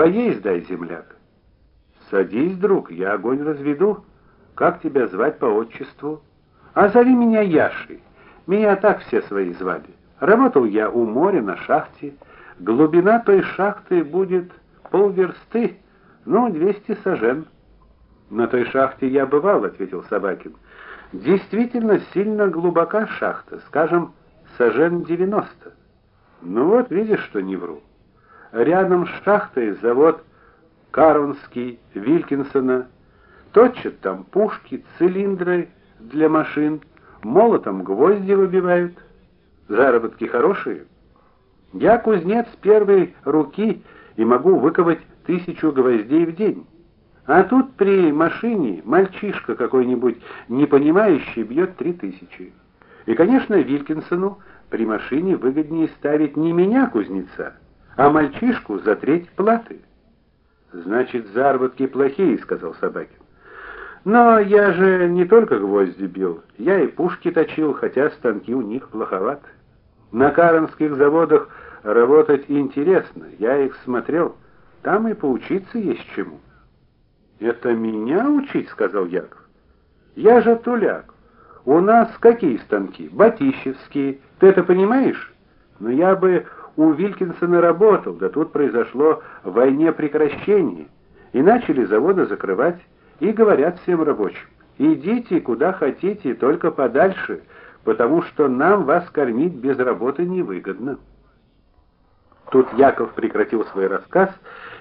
Поесть дай, земляк. Садись, друг, я огонь разведу. Как тебя звать по отчеству? А зови меня Яшей. Меня так все свои звали. Работал я у моря на шахте. Глубина той шахты будет полверсты, ну, двести сажен. На той шахте я бывал, ответил Собакин. Действительно сильно глубока шахта, скажем, сажен девяносто. Ну вот, видишь, что не вру. Рядом с шахтой завод Каронский, Вилькинсона, точат там пушки, цилиндры для машин, молотом гвозди выбивают. Заработки хорошие. Я кузнец первой руки и могу выковать тысячу гвоздей в день. А тут при машине мальчишка какой-нибудь не понимающий бьет три тысячи. И, конечно, Вилькинсону при машине выгоднее ставить не меня, кузнеца, а мальчишку за треть платы. Значит, заработки плохие, сказал Собакин. Но я же не только гвозди бил, я и пушки точил, хотя станки у них плоховаты. На каренских заводах работать интересно, я их смотрел, там и поучиться есть чему. Это меня учить, сказал Яков. Я же туляк. У нас какие станки? Батищевские. Ты это понимаешь? Но я бы у Вилькинсона работал, да тут произошло в войне прекращение, и начали заводы закрывать, и говорят всем рабочим: "Идите куда хотите, только подальше, потому что нам вас кормить без работы невыгодно". Тут Яков прекратил свой рассказ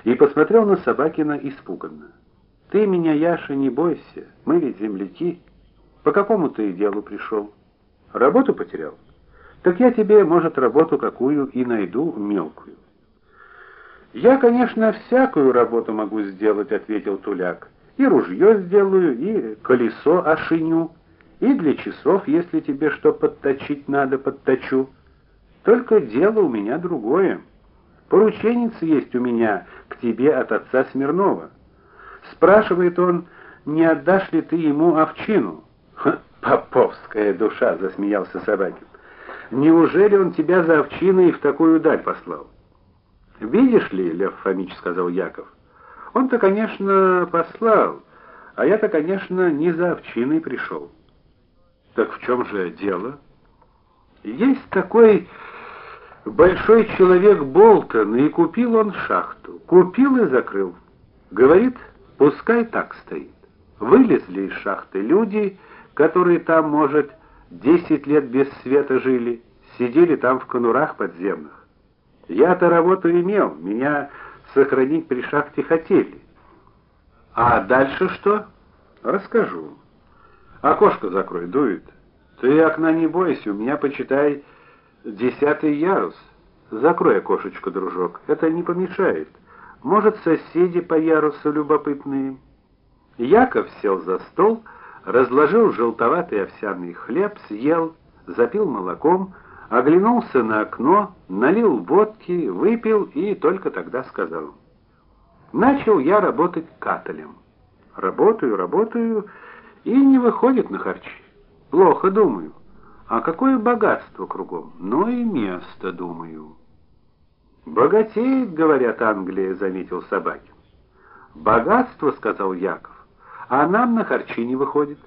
и посмотрел на Собакина испуганно. Ты меня, Яша, не бойся, мы ведь земляки. По какому ты делу пришел? Работу потерял? Так я тебе, может, работу какую и найду мелкую. Я, конечно, всякую работу могу сделать, ответил Туляк. И ружье сделаю, и колесо ошиню, и для часов, если тебе что подточить надо, подточу. Только дело у меня другое. Порученица есть у меня к тебе от отца Смирнова. Спрашивает он, не отдашь ли ты ему овчину? Ха, поповская душа, засмеялся Собакин. Неужели он тебя за овчиной в такую даль послал? Видишь ли, Лев Фомич сказал Яков. Он-то, конечно, послал, а я-то, конечно, не за овчиной пришел. Так в чем же дело? Есть такой большой человек Болтон, и купил он шахту. Купил и закрыл. Говорит, пускай так стоит. Вылезли из шахты люди, которые там, может, Десять лет без света жили, сидели там в конурах подземных. Я-то работу имел, меня сохранить при шахте хотели. А дальше что? Расскажу. Окошко закрой, дует. Ты окна не бойся, у меня почитай десятый ярус. Закрой окошечко, дружок. Это не помешает. Может, соседи по ярусу любопытные. Яков сел за стол, разложил желтоватый овсяный хлеб, съел, запил молоком, оглянулся на окно, налил водки, выпил и только тогда сказал: "Начал я работать каталем. Работаю, работаю и не выходит на харчи. Плохо думаю. А какое богатство кругом, но и место, думаю". Богатеет, говорят, Англия, заметил Собакин. Богатство, сказал Яков а нам на харчи не выходит.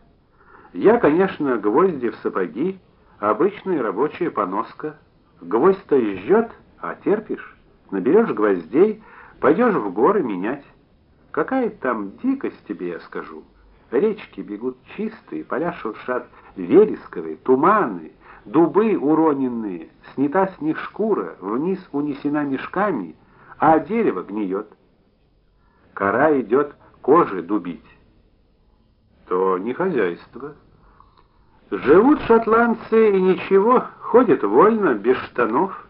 Я, конечно, гвозди в сапоги, обычная рабочая поноска. Гвоздь-то жжет, а терпишь. Наберешь гвоздей, пойдешь в горы менять. Какая там дикость тебе, я скажу. Речки бегут чистые, поля шуршат вересковые, туманы, дубы уроненные, снята с них шкура, вниз унесена мешками, а дерево гниет. Кора идет кожи дубить то не хозяйство. Живут шотландцы и ничего, ходят вольно, без штанов,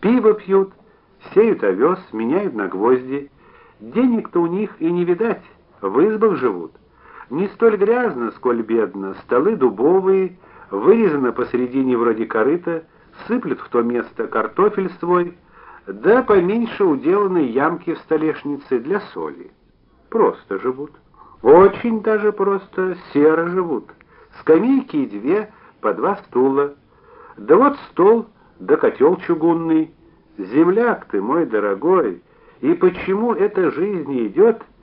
пиво пьют, сеют овес, меняют на гвозди. Денег-то у них и не видать, в избах живут. Не столь грязно, сколь бедно, столы дубовые, вырезано посередине вроде корыта, сыплют в то место картофель свой, да поменьше уделанной ямки в столешнице для соли. Просто живут. Очень даже просто серо живут. Скамейки две, по два стула. Да вот стол, да котел чугунный. Земляк ты мой дорогой, И почему эта жизнь идет